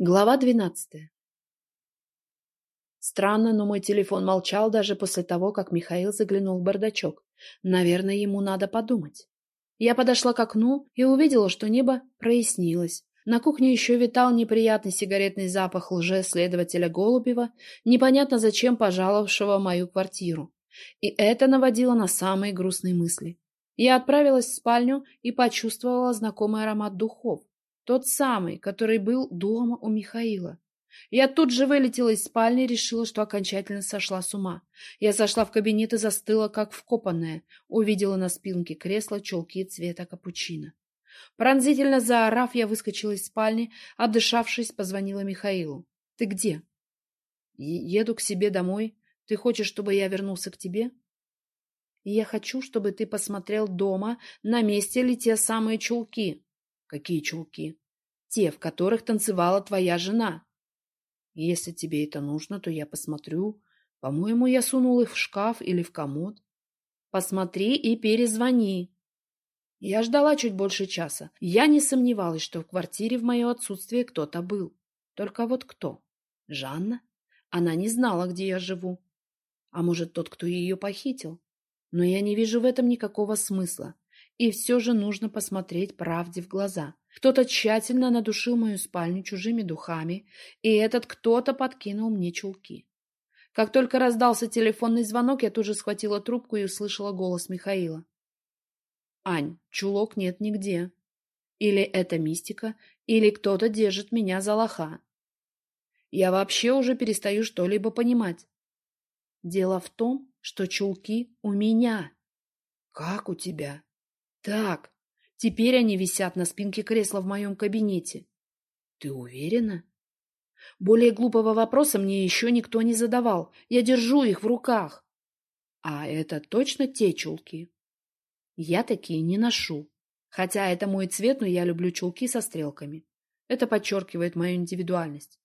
Глава двенадцатая. Странно, но мой телефон молчал даже после того, как Михаил заглянул в бардачок. Наверное, ему надо подумать. Я подошла к окну и увидела, что небо прояснилось. На кухне еще витал неприятный сигаретный запах лже-следователя Голубева, непонятно зачем пожаловавшего мою квартиру. И это наводило на самые грустные мысли. Я отправилась в спальню и почувствовала знакомый аромат духов. Тот самый, который был дома у Михаила. Я тут же вылетела из спальни и решила, что окончательно сошла с ума. Я зашла в кабинет и застыла, как вкопанная. Увидела на спинке кресла чулки цвета капучино. Пронзительно заорав, я выскочила из спальни, отдышавшись, позвонила Михаилу. — Ты где? — Еду к себе домой. Ты хочешь, чтобы я вернулся к тебе? — Я хочу, чтобы ты посмотрел дома, на месте ли те самые чулки. Какие чулки? Те, в которых танцевала твоя жена. Если тебе это нужно, то я посмотрю. По-моему, я сунул их в шкаф или в комод. Посмотри и перезвони. Я ждала чуть больше часа. Я не сомневалась, что в квартире в мое отсутствие кто-то был. Только вот кто? Жанна? Она не знала, где я живу. А может, тот, кто ее похитил? Но я не вижу в этом никакого смысла. И все же нужно посмотреть правде в глаза. Кто-то тщательно надушил мою спальню чужими духами, и этот кто-то подкинул мне чулки. Как только раздался телефонный звонок, я тут же схватила трубку и услышала голос Михаила. «Ань, чулок нет нигде. Или это мистика, или кто-то держит меня за лоха. Я вообще уже перестаю что-либо понимать. Дело в том, что чулки у меня. Как у тебя? Так, теперь они висят на спинке кресла в моем кабинете. Ты уверена? Более глупого вопроса мне еще никто не задавал. Я держу их в руках. А это точно те чулки? Я такие не ношу. Хотя это мой цвет, но я люблю чулки со стрелками. Это подчеркивает мою индивидуальность.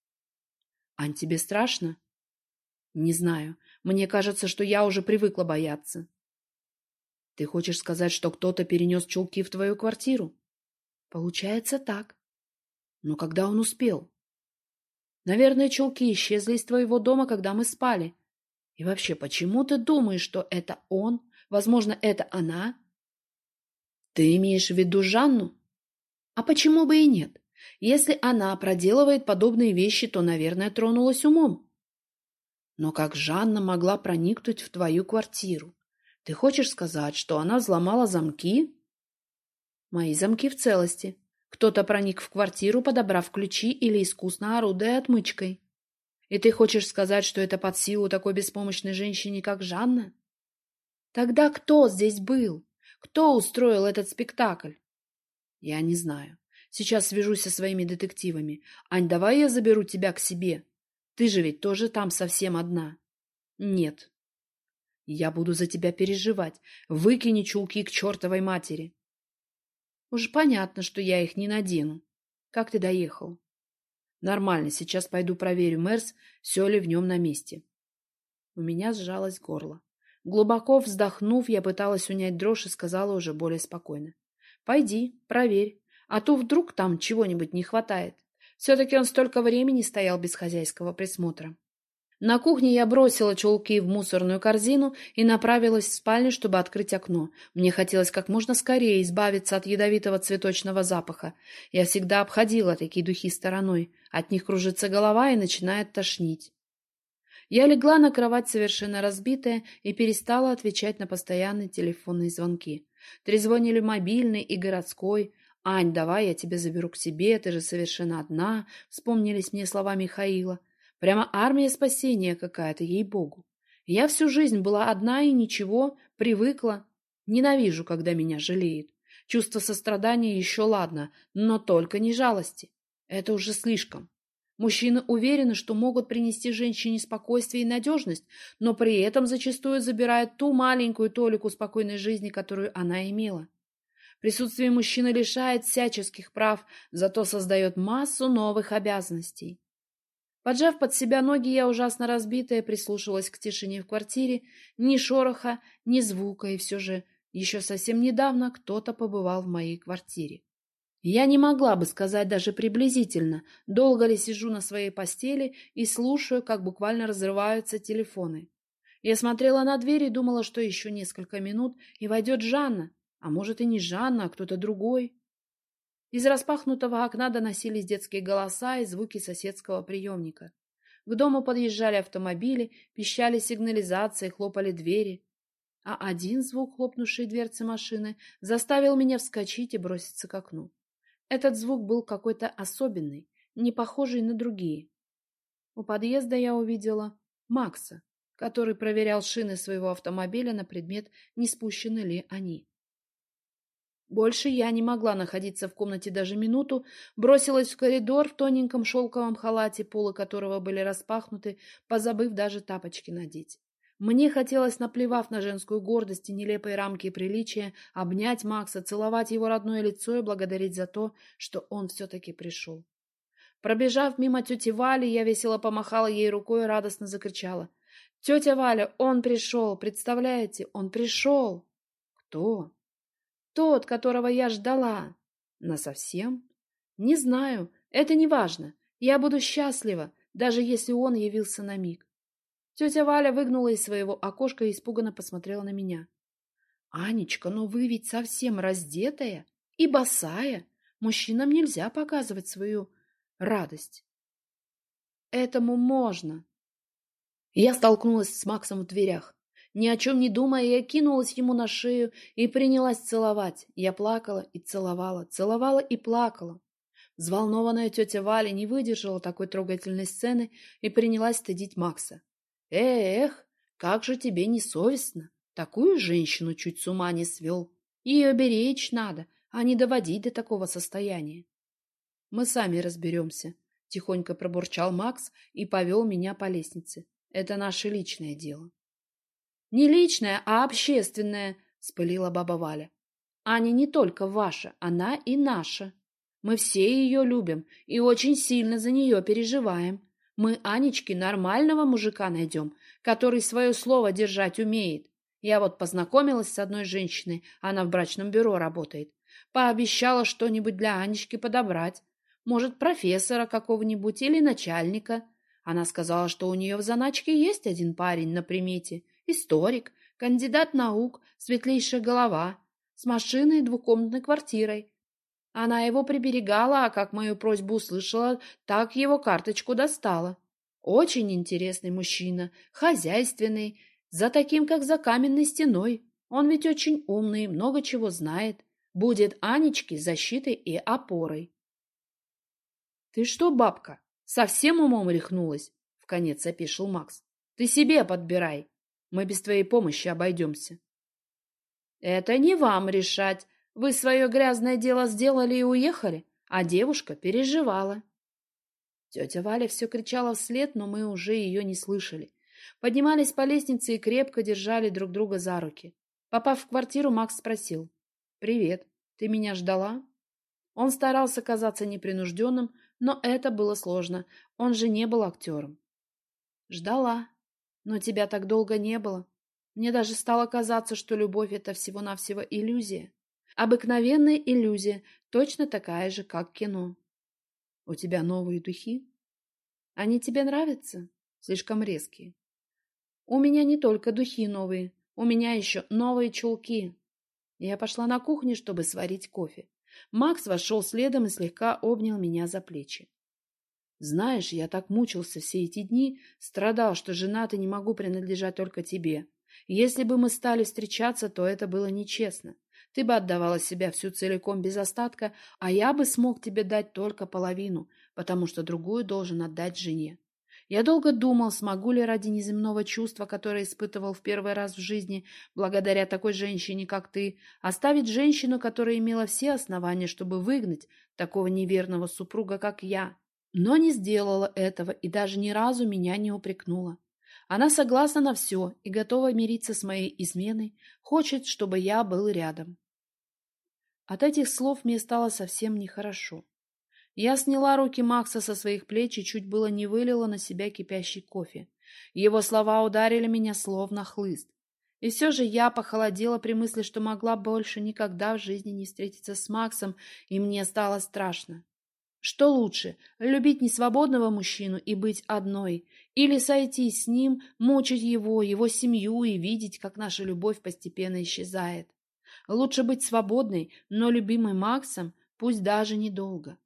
Ань, тебе страшно? Не знаю. Мне кажется, что я уже привыкла бояться. Ты хочешь сказать, что кто-то перенес чулки в твою квартиру? Получается так. Но когда он успел? Наверное, чулки исчезли из твоего дома, когда мы спали. И вообще, почему ты думаешь, что это он? Возможно, это она? Ты имеешь в виду Жанну? А почему бы и нет? Если она проделывает подобные вещи, то, наверное, тронулась умом. Но как Жанна могла проникнуть в твою квартиру? Ты хочешь сказать, что она взломала замки? Мои замки в целости. Кто-то проник в квартиру, подобрав ключи или искусно орудуя отмычкой. И ты хочешь сказать, что это под силу такой беспомощной женщине, как Жанна? Тогда кто здесь был? Кто устроил этот спектакль? Я не знаю. Сейчас свяжусь со своими детективами. Ань, давай я заберу тебя к себе. Ты же ведь тоже там совсем одна. Нет, я буду за тебя переживать. Выкини чулки к чертовой матери. Уж понятно, что я их не надену. Как ты доехал? Нормально, сейчас пойду проверю Мерс, все ли в нем на месте. У меня сжалось горло. Глубоко вздохнув, я пыталась унять дрожь и сказала уже более спокойно. Пойди, проверь, а то вдруг там чего-нибудь не хватает. Все-таки он столько времени стоял без хозяйского присмотра. На кухне я бросила чулки в мусорную корзину и направилась в спальню, чтобы открыть окно. Мне хотелось как можно скорее избавиться от ядовитого цветочного запаха. Я всегда обходила такие духи стороной. От них кружится голова и начинает тошнить. Я легла на кровать совершенно разбитая и перестала отвечать на постоянные телефонные звонки. Трезвонили мобильный и городской. «Ань, давай я тебя заберу к себе, ты же совершенно одна», — вспомнились мне слова Михаила. Прямо армия спасения какая-то, ей-богу. Я всю жизнь была одна и ничего, привыкла. Ненавижу, когда меня жалеют. Чувство сострадания еще ладно, но только не жалости. Это уже слишком. Мужчины уверены, что могут принести женщине спокойствие и надежность, но при этом зачастую забирают ту маленькую толику спокойной жизни, которую она имела. Присутствие мужчины лишает всяческих прав, зато создает массу новых обязанностей. Поджав под себя ноги, я ужасно разбитая прислушивалась к тишине в квартире. Ни шороха, ни звука, и все же еще совсем недавно кто-то побывал в моей квартире. Я не могла бы сказать даже приблизительно, долго ли сижу на своей постели и слушаю, как буквально разрываются телефоны. Я смотрела на дверь и думала, что еще несколько минут, и войдет Жанна. А может, и не Жанна, а кто-то другой. Из распахнутого окна доносились детские голоса и звуки соседского приемника. К дому подъезжали автомобили, пищали сигнализации, хлопали двери. А один звук, хлопнувшей дверцы машины, заставил меня вскочить и броситься к окну. Этот звук был какой-то особенный, не похожий на другие. У подъезда я увидела Макса, который проверял шины своего автомобиля на предмет, не спущены ли они. Больше я не могла находиться в комнате даже минуту, бросилась в коридор в тоненьком шелковом халате, полы которого были распахнуты, позабыв даже тапочки надеть. Мне хотелось, наплевав на женскую гордость и нелепые рамки приличия, обнять Макса, целовать его родное лицо и благодарить за то, что он все-таки пришел. Пробежав мимо тети Вали, я весело помахала ей рукой и радостно закричала — Тетя Валя, он пришел, представляете, он пришел. Кто? Тот, которого я ждала. Насовсем? Не знаю, это не важно. Я буду счастлива, даже если он явился на миг. Тетя Валя выгнула из своего окошка и испуганно посмотрела на меня. «Анечка, но вы ведь совсем раздетая и босая. Мужчинам нельзя показывать свою радость». «Этому можно», я столкнулась с Максом в дверях. Ни о чем не думая, я кинулась ему на шею и принялась целовать. Я плакала и целовала, целовала и плакала. Взволнованная тетя Валя не выдержала такой трогательной сцены и принялась стыдить Макса. «Эх, как же тебе не совестно! Такую женщину чуть с ума не свел. Ее беречь надо, а не доводить до такого состояния». «Мы сами разберемся», — тихонько пробурчал Макс и повел меня по лестнице. Это наше личное дело. Не личное, а общественное, спылила баба Валя. Аня не только ваша, она и наша. Мы все ее любим и очень сильно за нее переживаем. Мы Анечке нормального мужика найдем, который свое слово держать умеет. Я вот познакомилась с одной женщиной, она в брачном бюро работает. Пообещала что-нибудь для Анечки подобрать. Может, профессора какого-нибудь или начальника. Она сказала, что у нее в заначке есть один парень на примете. Историк, кандидат наук, светлейшая голова, с машиной и двухкомнатной квартирой. Она его приберегала, а как мою просьбу услышала, так его карточку достала. Очень интересный мужчина, хозяйственный, за таким, как за каменной стеной. Он ведь очень умный, много чего знает. Будет Анечке защитой и опорой. — Ты что, бабка, Совсем умом рехнулась? — вконец опишил Макс. — Ты себе подбирай. Мы без твоей помощи обойдемся. — Это не вам решать. Вы свое грязное дело сделали и уехали, а девушка переживала. Тетя Валя все кричала вслед, но мы уже ее не слышали. Поднимались по лестнице и крепко держали друг друга за руки. Попав в квартиру, Макс спросил. «Привет. Ты меня ждала?» Он старался казаться непринужденным, но это было сложно, он же не был актером. Ждала, но тебя так долго не было. Мне даже стало казаться, что любовь — это всего-навсего иллюзия. Обыкновенная иллюзия, точно такая же, как кино. У тебя новые духи? Они тебе нравятся? Слишком резкие. У меня не только духи новые, у меня еще новые чулки. Я пошла на кухню, чтобы сварить кофе. Макс вошел следом и слегка обнял меня за плечи. Знаешь, я так мучился все эти дни, страдал, что женат и не могу принадлежать только тебе. Если бы мы стали встречаться, то это было нечестно. Ты бы отдавала себя всю целиком без остатка, а я бы смог тебе дать только половину, потому что другую должен отдать жене. Я долго думал, смогу ли ради неземного чувства, которое испытывал в первый раз в жизни, благодаря такой женщине, как ты, оставить женщину, которая имела все основания, чтобы выгнать такого неверного супруга, как я. Но не сделала этого и даже ни разу меня не упрекнула. Она согласна на все и готова мириться с моей изменой, хочет, чтобы я был рядом. От этих слов мне стало совсем нехорошо. Я сняла руки Макса со своих плеч и чуть было не вылила на себя кипящий кофе. Его слова ударили меня словно хлыст. И все же я похолодела при мысли, что могла больше никогда в жизни не встретиться с Максом, и мне стало страшно. Что лучше, любить несвободного мужчину и быть одной, или сойти с ним, мучить его, его семью и видеть, как наша любовь постепенно исчезает? Лучше быть свободной, но любимой Максом, пусть даже недолго.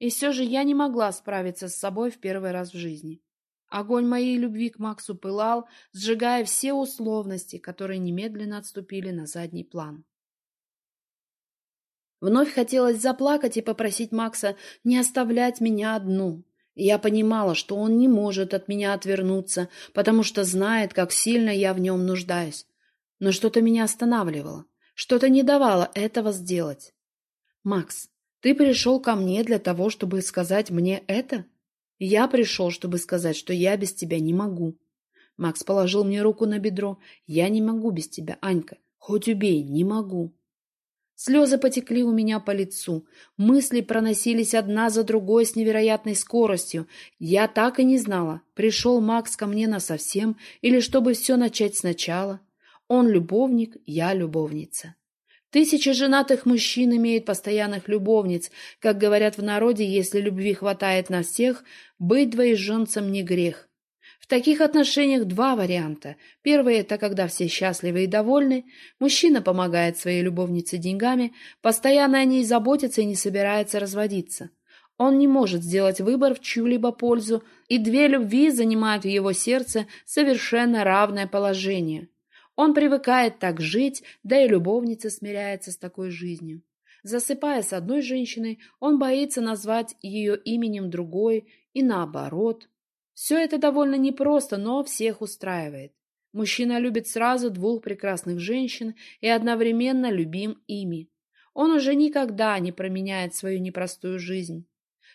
И все же я не могла справиться с собой в первый раз в жизни. Огонь моей любви к Максу пылал, сжигая все условности, которые немедленно отступили на задний план. Вновь хотелось заплакать и попросить Макса не оставлять меня одну. Я понимала, что он не может от меня отвернуться, потому что знает, как сильно я в нем нуждаюсь. Но что-то меня останавливало, что-то не давало этого сделать. «Макс, ты пришел ко мне для того, чтобы сказать мне это?» «Я пришел, чтобы сказать, что я без тебя не могу». Макс положил мне руку на бедро. «Я не могу без тебя, Анька. Хоть убей, не могу». Слезы потекли у меня по лицу. Мысли проносились одна за другой с невероятной скоростью. Я так и не знала, пришел Макс ко мне насовсем или чтобы все начать сначала. Он любовник, я любовница. Тысячи женатых мужчин имеют постоянных любовниц. Как говорят в народе, если любви хватает на всех, быть двоеженцем не грех. Таких отношениях два варианта. Первый – это когда все счастливы и довольны, мужчина помогает своей любовнице деньгами, постоянно о ней заботится и не собирается разводиться. Он не может сделать выбор в чью-либо пользу, и две любви занимают в его сердце совершенно равное положение. Он привыкает так жить, да и любовница смиряется с такой жизнью. Засыпая с одной женщиной, он боится назвать ее именем другой и наоборот. Все это довольно непросто, но всех устраивает. Мужчина любит сразу двух прекрасных женщин и одновременно любим ими. Он уже никогда не променяет свою непростую жизнь.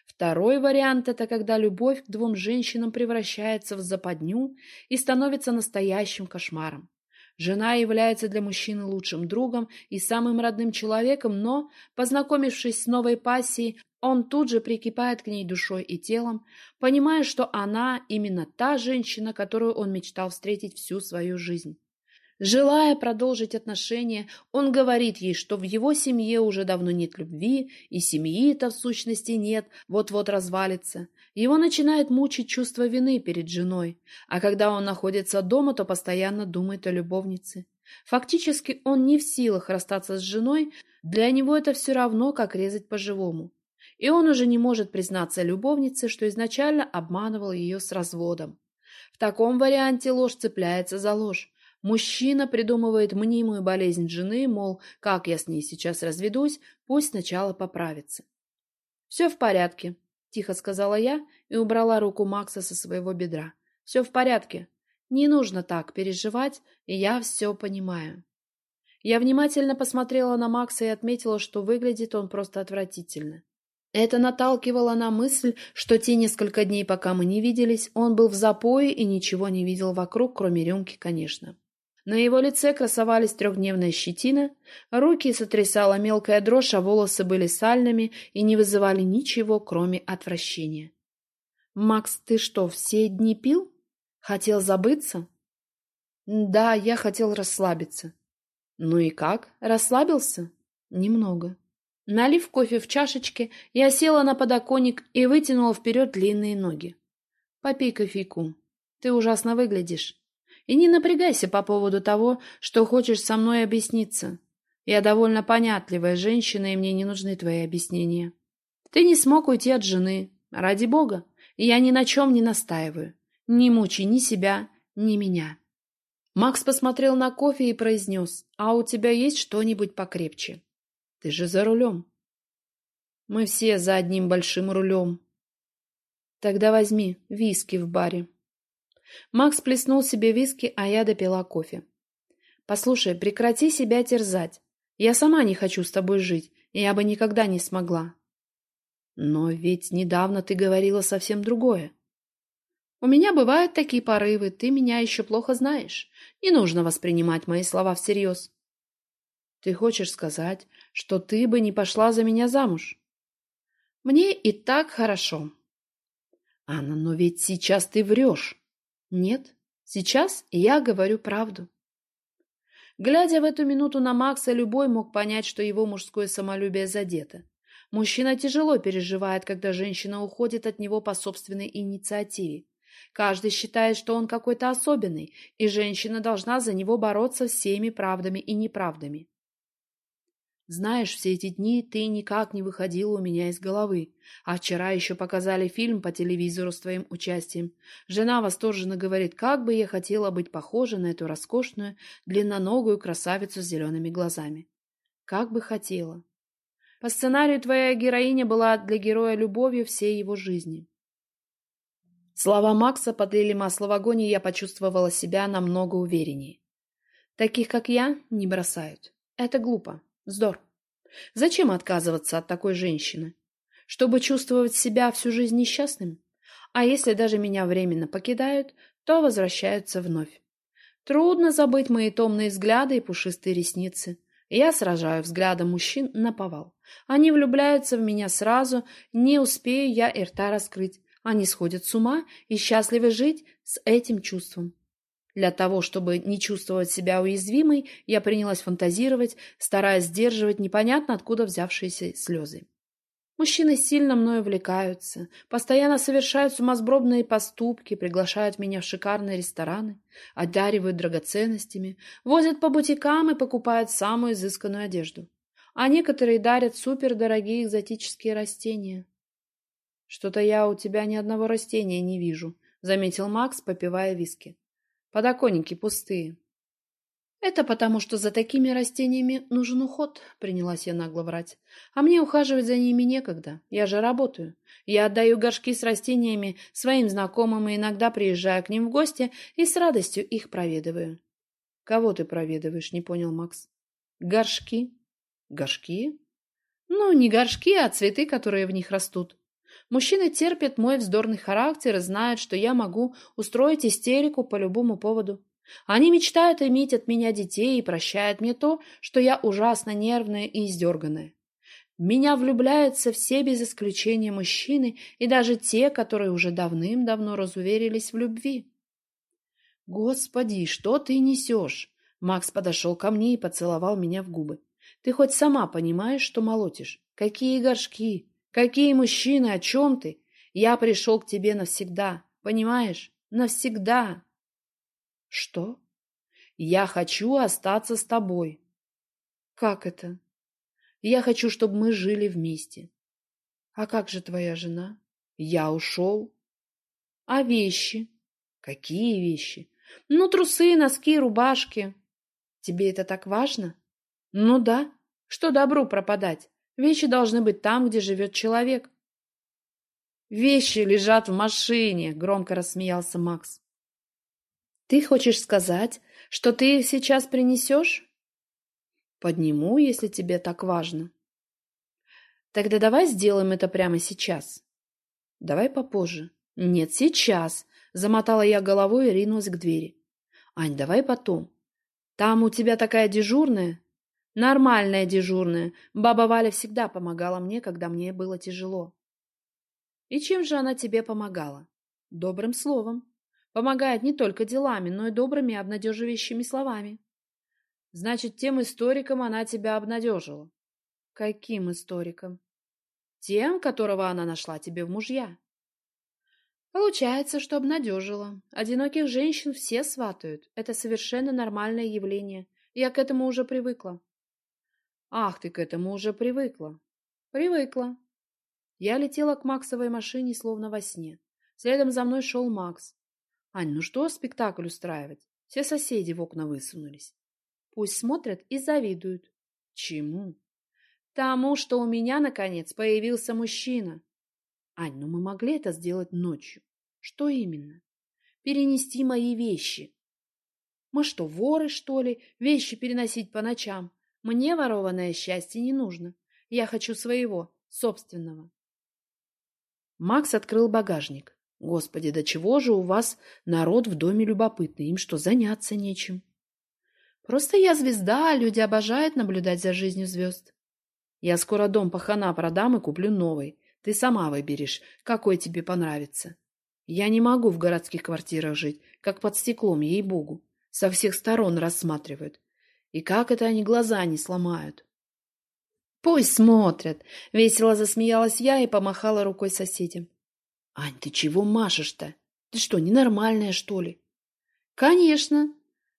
Второй вариант – это когда любовь к двум женщинам превращается в западню и становится настоящим кошмаром. Жена является для мужчины лучшим другом и самым родным человеком, но, познакомившись с новой пассией, он тут же прикипает к ней душой и телом, понимая, что она именно та женщина, которую он мечтал встретить всю свою жизнь. Желая продолжить отношения, он говорит ей, что в его семье уже давно нет любви, и семьи-то в сущности нет, вот-вот развалится. Его начинает мучить чувство вины перед женой, а когда он находится дома, то постоянно думает о любовнице. Фактически он не в силах расстаться с женой, для него это все равно, как резать по-живому. И он уже не может признаться любовнице, что изначально обманывал ее с разводом. В таком варианте ложь цепляется за ложь. Мужчина придумывает мнимую болезнь жены, мол, как я с ней сейчас разведусь, пусть сначала поправится. «Все в порядке», — тихо сказала я и убрала руку Макса со своего бедра. «Все в порядке. Не нужно так переживать, и я все понимаю». Я внимательно посмотрела на Макса и отметила, что выглядит он просто отвратительно. Это наталкивало на мысль, что те несколько дней, пока мы не виделись, он был в запое и ничего не видел вокруг, кроме рюмки, конечно. На его лице красовались трехдневная щетина, руки сотрясала мелкая дрожь, а волосы были сальными и не вызывали ничего, кроме отвращения. «Макс, ты что, все дни пил? Хотел забыться?» «Да, я хотел расслабиться». «Ну и как? Расслабился?» «Немного». Налив кофе в чашечке, я села на подоконник и вытянула вперед длинные ноги. «Попей кофейку. Ты ужасно выглядишь». И не напрягайся по поводу того, что хочешь со мной объясниться. Я довольно понятливая женщина, и мне не нужны твои объяснения. Ты не смог уйти от жены. Ради бога. Я ни на чем не настаиваю. Не мучай ни себя, ни меня. Макс посмотрел на кофе и произнес, «А у тебя есть что-нибудь покрепче?» «Ты же за рулем». «Мы все за одним большим рулем». «Тогда возьми виски в баре». Макс плеснул себе виски, а я допила кофе. «Послушай, прекрати себя терзать. Я сама не хочу с тобой жить, и я бы никогда не смогла». «Но ведь недавно ты говорила совсем другое». «У меня бывают такие порывы, ты меня еще плохо знаешь. Не нужно воспринимать мои слова всерьез». «Ты хочешь сказать, что ты бы не пошла за меня замуж?» «Мне и так хорошо». «Анна, но ведь сейчас ты врешь». Нет, сейчас я говорю правду. Глядя в эту минуту на Макса, любой мог понять, что его мужское самолюбие задето. Мужчина тяжело переживает, когда женщина уходит от него по собственной инициативе. Каждый считает, что он какой-то особенный, и женщина должна за него бороться всеми правдами и неправдами. Знаешь, все эти дни ты никак не выходила у меня из головы. А вчера еще показали фильм по телевизору с твоим участием. Жена восторженно говорит, как бы я хотела быть похожа на эту роскошную, длинноногую красавицу с зелеными глазами. Как бы хотела. По сценарию твоя героиня была для героя любовью всей его жизни. Слова Макса подлили масло в огонь, и я почувствовала себя намного увереннее. Таких, как я, не бросают. Это глупо. Вздор. Зачем отказываться от такой женщины? Чтобы чувствовать себя всю жизнь несчастным? А если даже меня временно покидают, то возвращаются вновь. Трудно забыть мои томные взгляды и пушистые ресницы. Я сражаю взглядом мужчин на повал. Они влюбляются в меня сразу, не успею я и рта раскрыть. Они сходят с ума и счастливы жить с этим чувством. Для того, чтобы не чувствовать себя уязвимой, я принялась фантазировать, стараясь сдерживать непонятно откуда взявшиеся слезы. Мужчины сильно мною увлекаются, постоянно совершают сумасбродные поступки, приглашают меня в шикарные рестораны, одаривают драгоценностями, возят по бутикам и покупают самую изысканную одежду. А некоторые дарят супердорогие экзотические растения. «Что-то я у тебя ни одного растения не вижу», — заметил Макс, попивая виски. Подоконники пустые. Это потому, что за такими растениями нужен уход, принялась я нагло врать. А мне ухаживать за ними некогда. Я же работаю. Я отдаю горшки с растениями своим знакомым и иногда приезжаю к ним в гости и с радостью их проведываю. Кого ты проведываешь, не понял Макс. Горшки. Горшки? Ну, не горшки, а цветы, которые в них растут. Мужчины терпят мой вздорный характер и знают, что я могу устроить истерику по любому поводу. Они мечтают иметь от меня детей и прощают мне то, что я ужасно нервная и издерганная. Меня влюбляются все без исключения мужчины и даже те, которые уже давным-давно разуверились в любви. «Господи, что ты несешь?» Макс подошел ко мне и поцеловал меня в губы. «Ты хоть сама понимаешь, что молотишь? Какие горшки? Какие мужчины, о чем ты? Я пришел к тебе навсегда, понимаешь? Навсегда. Что? Я хочу остаться с тобой. Как это? Я хочу, чтобы мы жили вместе. А как же твоя жена? Я ушел. А вещи? Какие вещи? Ну, трусы, носки, рубашки. Тебе это так важно? Ну да. Что добру пропадать? Вещи должны быть там, где живет человек. «Вещи лежат в машине», — громко рассмеялся Макс. «Ты хочешь сказать, что ты их сейчас принесешь?» «Подниму, если тебе так важно». «Тогда давай сделаем это прямо сейчас». «Давай попозже». «Нет, сейчас», — замотала я головой и ринулась к двери. «Ань, давай потом. Там у тебя такая дежурная, Нормальная дежурная. Баба Валя всегда помогала мне, когда мне было тяжело. И чем же она тебе помогала? Добрым словом. Помогает не только делами, но и добрыми обнадеживающими словами. Значит, тем историкам она тебя обнадежила. Каким историком? Тем, которого она нашла тебе в мужья. Получается, что обнадежила. Одиноких женщин все сватают. Это совершенно нормальное явление. Я к этому уже привыкла. Ах, ты к этому уже привыкла. Привыкла. Я летела к Максовой машине, словно во сне. Следом за мной шел Макс. Ань, ну что спектакль устраивать? Все соседи в окна высунулись. Пусть смотрят и завидуют. Чему? Тому, что у меня, наконец, появился мужчина. Ань, ну мы могли это сделать ночью. Что именно? Перенести мои вещи. Мы что, воры, что ли, вещи переносить по ночам? Мне ворованное счастье не нужно. Я хочу своего, собственного. Макс открыл багажник. Господи, до чего же у вас народ в доме любопытный? Им что, заняться нечем? Просто я звезда, а люди обожают наблюдать за жизнью звезд. Я скоро дом пахана продам и куплю новый. Ты сама выберешь, какой тебе понравится. Я не могу в городских квартирах жить, как под стеклом, ей-богу. Со всех сторон рассматривают. И как это они глаза не сломают? Пусть смотрят. Весело засмеялась я и помахала рукой соседям. Ань, ты чего машешь-то? Ты что, ненормальная, что ли? Конечно.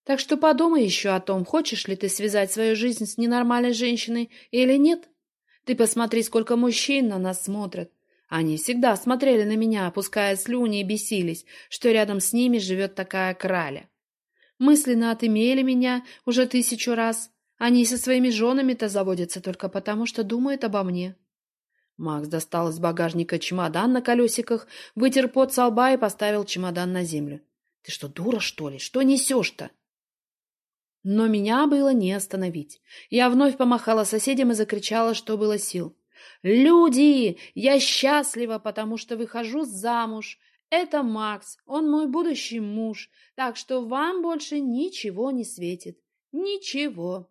Так что подумай еще о том, хочешь ли ты связать свою жизнь с ненормальной женщиной или нет. Ты посмотри, сколько мужчин на нас смотрят. Они всегда смотрели на меня, опуская слюни и бесились, что рядом с ними живет такая краля. Мысленно отымели меня уже тысячу раз. Они со своими женами-то заводятся только потому, что думают обо мне. Макс достал из багажника чемодан на колесиках, вытер пот со лба и поставил чемодан на землю. — Ты что, дура, что ли? Что несешь-то? Но меня было не остановить. Я вновь помахала соседям и закричала, что было сил. «Люди! Я счастлива, потому что выхожу замуж. Это Макс, он мой будущий муж, так что вам больше ничего не светит. Ничего!»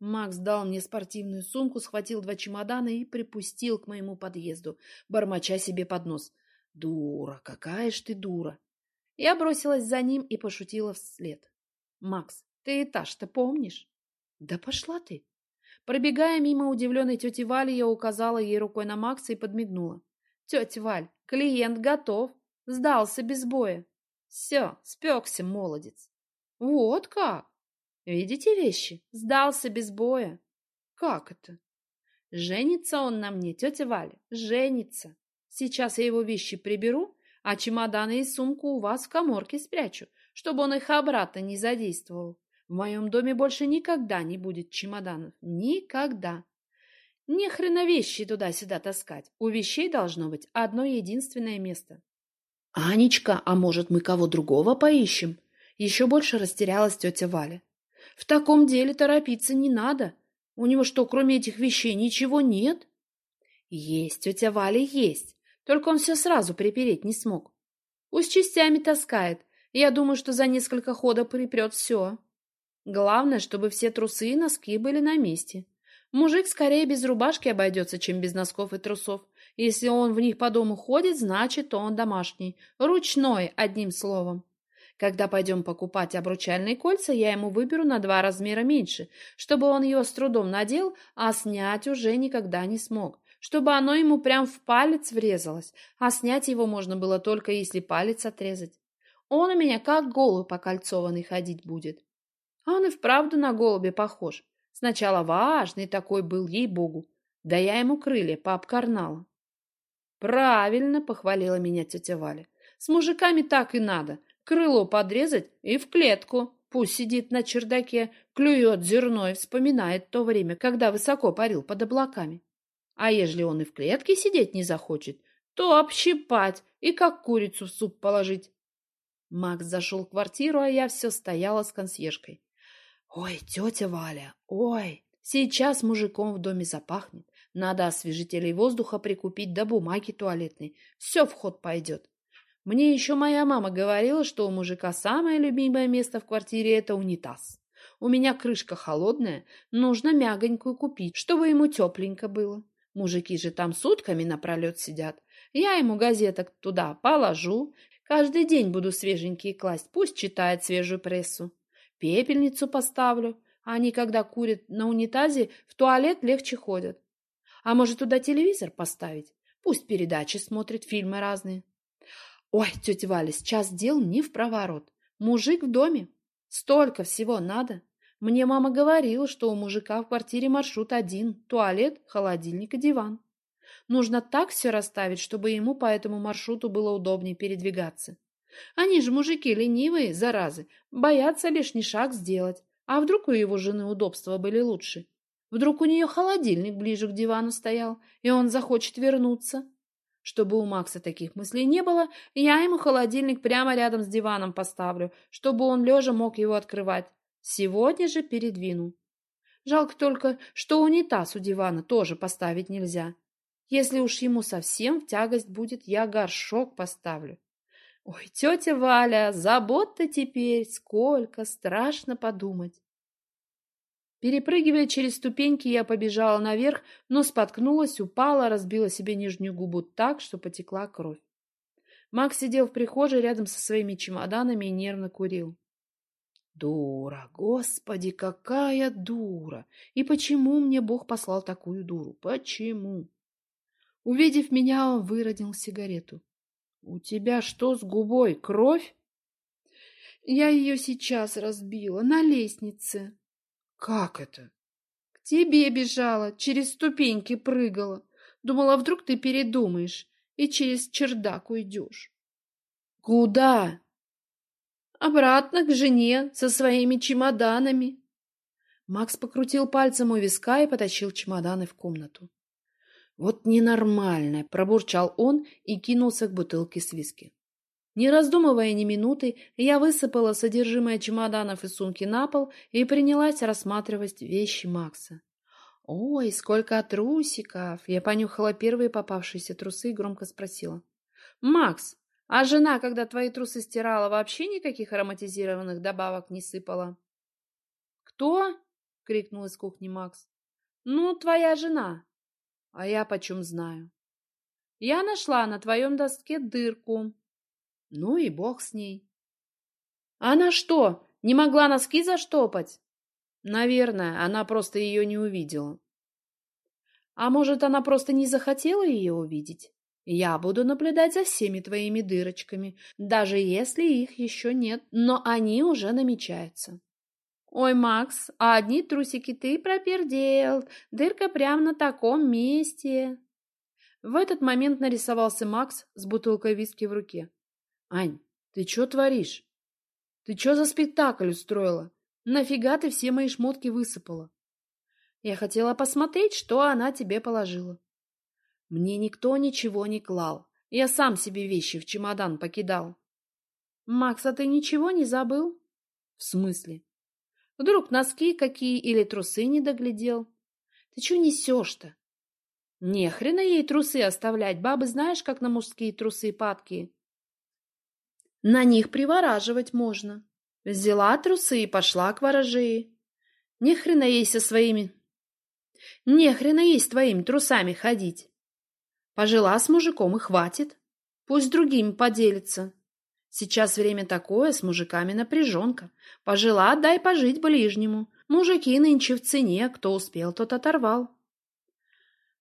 Макс дал мне спортивную сумку, схватил два чемодана и припустил к моему подъезду, бормоча себе под нос. «Дура! Какая ж ты дура!» Я бросилась за ним и пошутила вслед. «Макс, ты этаж-то помнишь?» «Да пошла ты!» Пробегая мимо удивленной тети Вали, я указала ей рукой на Макса и подмигнула. «Тетя Валь, клиент готов. Сдался без боя. Все, спекся, молодец». «Вот как!» Видите вещи? Сдался без боя. Как это? Женится он на мне, тетя Валя, женится. Сейчас я его вещи приберу, а чемоданы и сумку у вас в коморке спрячу, чтобы он их обратно не задействовал. В моем доме больше никогда не будет чемоданов. Никогда. Не хрена вещи туда-сюда таскать. У вещей должно быть одно единственное место. «Анечка, а может, мы кого другого поищем?» Еще больше растерялась тетя Валя. В таком деле торопиться не надо. У него что, кроме этих вещей, ничего нет? Есть, тетя Валя, есть. Только он все сразу припереть не смог. Пусть частями таскает. Я думаю, что за несколько ходов припрет все. Главное, чтобы все трусы и носки были на месте. Мужик скорее без рубашки обойдется, чем без носков и трусов. Если он в них по дому ходит, значит, он домашний. Ручной, одним словом. Когда пойдем покупать обручальные кольца, я ему выберу на два размера меньше, чтобы он ее с трудом надел, а снять уже никогда не смог, чтобы оно ему прям в палец врезалось, а снять его можно было только если палец отрезать. Он у меня как голубь окольцованный ходить будет. А он и вправду на голубе похож. Сначала важный такой был, ей-богу. Да я ему крылья пообкарнала. Правильно, похвалила меня тетя Валя. С мужиками так и надо. Крыло подрезать и в клетку. Пусть сидит на чердаке, клюет зерно и вспоминает то время, когда высоко парил под облаками. А ежели он и в клетке сидеть не захочет, то общипать и как курицу в суп положить. Макс зашел в квартиру, а я все стояла с консьержкой. Ой, тетя Валя, ой, сейчас мужиком в доме запахнет. Надо освежителей воздуха прикупить до бумаги туалетной. Все в ход пойдет. Мне еще моя мама говорила, что у мужика самое любимое место в квартире – это унитаз. У меня крышка холодная, нужно мягонькую купить, чтобы ему тепленько было. Мужики же там сутками напролет сидят. Я ему газеток туда положу, каждый день буду свеженькие класть, пусть читает свежую прессу. Пепельницу поставлю, они, когда курят на унитазе, в туалет легче ходят. А может, туда телевизор поставить? Пусть передачи смотрит, фильмы разные. Ой, тетя Валя, сейчас дел не в проворот. Мужик в доме. Столько всего надо. Мне мама говорила, что у мужика в квартире маршрут один. Туалет, холодильник и диван. Нужно так все расставить, чтобы ему по этому маршруту было удобнее передвигаться. Они же мужики ленивые, заразы, боятся лишний шаг сделать. А вдруг у его жены удобства были лучше? Вдруг у нее холодильник ближе к дивану стоял, и он захочет вернуться? Чтобы у Макса таких мыслей не было, я ему холодильник прямо рядом с диваном поставлю, чтобы он лежа мог его открывать. Сегодня же передвину. Жалко только, что унитаз у дивана тоже поставить нельзя. Если уж ему совсем в тягость будет, я горшок поставлю. Ой, тетя Валя, забот-то теперь сколько, страшно подумать. Перепрыгивая через ступеньки, я побежала наверх, но споткнулась, упала, разбила себе нижнюю губу так, что потекла кровь. Макс сидел в прихожей рядом со своими чемоданами и нервно курил. Дура, господи, какая дура! И почему мне Бог послал такую дуру? Почему? Увидев меня, он выродил сигарету. У тебя что с губой, кровь? Я ее сейчас разбила на лестнице. Как это? К тебе бежала, через ступеньки прыгала. Думала, вдруг ты передумаешь и через чердак уйдешь. Куда? Обратно к жене со своими чемоданами. Макс покрутил пальцем у виска и потащил чемоданы в комнату. Вот ненормальное, пробурчал он и кинулся к бутылке с виски. Не раздумывая ни минуты, я высыпала содержимое чемоданов и сумки на пол и принялась рассматривать вещи Макса. «Ой, сколько трусиков!» Я понюхала первые попавшиеся трусы и громко спросила. «Макс, а жена, когда твои трусы стирала, вообще никаких ароматизированных добавок не сыпала? Кто? крикнул из кухни Макс. Ну, твоя жена. А я почем знаю? Я нашла на твоем доске дырку. Ну и бог с ней. Она что, не могла носки заштопать? Наверное, она просто ее не увидела. А может, она просто не захотела ее увидеть? Я буду наблюдать за всеми твоими дырочками, даже если их еще нет, но они уже намечаются. Ой, Макс, а одни трусики ты пропердел, дырка прямо на таком месте. В этот момент нарисовался Макс с бутылкой виски в руке. Ань, ты что творишь? Ты что за спектакль устроила? Нафига ты все мои шмотки высыпала? Я хотела посмотреть, что она тебе положила. Мне никто ничего не клал. Я сам себе вещи в чемодан покидал. Макс, а ты ничего не забыл? В смысле? Вдруг носки какие или трусы не доглядел? Ты что несешь-то? Не хрена ей трусы оставлять, бабы знаешь, как на мужские трусы падки. На них привораживать можно. Взяла трусы и пошла к ворожее. Не хрена ей со своими... Не хрена ей с твоими трусами ходить. Пожила с мужиком и хватит. Пусть другими поделится. Сейчас время такое, с мужиками напряженка. Пожила, дай пожить ближнему. Мужики нынче в цене, кто успел, тот оторвал.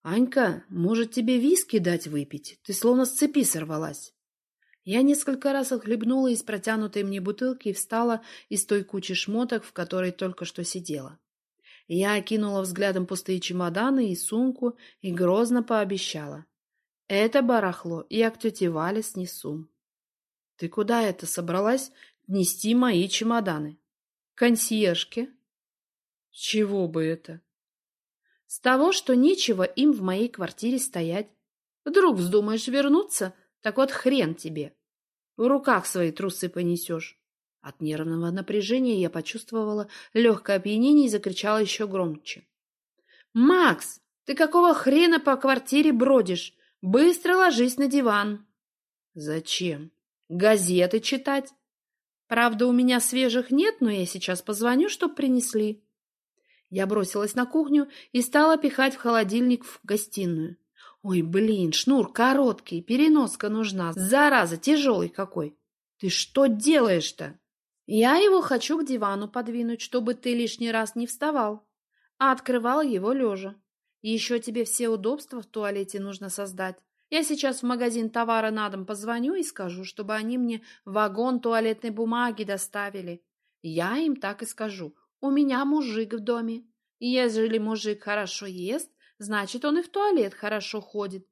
Анька, может, тебе виски дать выпить? Ты словно с цепи сорвалась. Я несколько раз отхлебнула из протянутой мне бутылки и встала из той кучи шмоток, в которой только что сидела. Я окинула взглядом пустые чемоданы и сумку и грозно пообещала. Это барахло я к тете Вале снесу. Ты куда это собралась нести мои чемоданы? Консьержке? С чего бы это? С того, что нечего им в моей квартире стоять. Вдруг вздумаешь вернуться, так вот хрен тебе. В руках свои трусы понесешь. От нервного напряжения я почувствовала легкое опьянение и закричала еще громче. «Макс, ты какого хрена по квартире бродишь? Быстро ложись на диван. Зачем? Газеты читать? Правда, у меня свежих нет, но я сейчас позвоню, чтоб принесли. Я бросилась на кухню и стала пихать в холодильник в гостиную. Ой, блин, шнур короткий, переноска нужна. Зараза, тяжелый какой. Ты что делаешь-то? Я его хочу к дивану подвинуть, чтобы ты лишний раз не вставал. А открывал его лежа. Еще тебе все удобства в туалете нужно создать. Я сейчас в магазин товара на дом позвоню и скажу, чтобы они мне вагон туалетной бумаги доставили. Я им так и скажу. У меня мужик в доме. Ежели мужик хорошо ест, значит, он и в туалет хорошо ходит.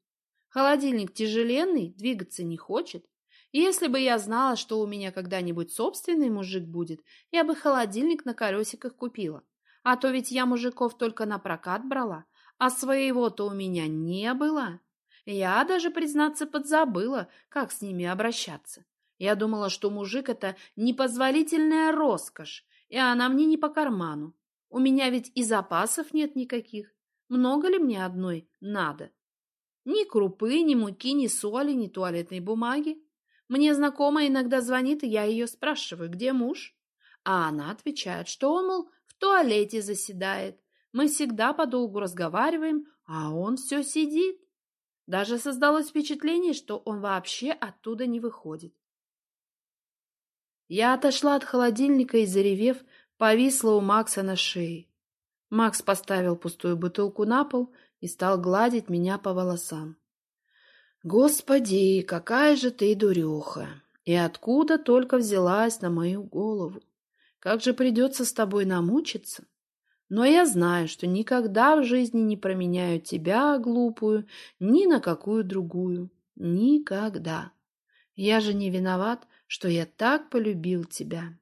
Холодильник тяжеленный, двигаться не хочет. Если бы я знала, что у меня когда-нибудь собственный мужик будет, я бы холодильник на колесиках купила. А то ведь я мужиков только на прокат брала, а своего-то у меня не было. Я даже, признаться, подзабыла, как с ними обращаться. Я думала, что мужик — это непозволительная роскошь, и она мне не по карману. У меня ведь и запасов нет никаких. Много ли мне одной надо? Ни крупы, ни муки, ни соли, ни туалетной бумаги. Мне знакомая иногда звонит, и я ее спрашиваю, где муж? А она отвечает, что он, мол, в туалете заседает. Мы всегда подолгу разговариваем, а он все сидит. Даже создалось впечатление, что он вообще оттуда не выходит. Я отошла от холодильника и, заревев, повисла у Макса на шее. Макс поставил пустую бутылку на пол и стал гладить меня по волосам. «Господи, какая же ты дуреха! И откуда только взялась на мою голову? Как же придется с тобой намучиться? Но я знаю, что никогда в жизни не променяю тебя, глупую, ни на какую другую. Никогда. Я же не виноват, что я так полюбил тебя.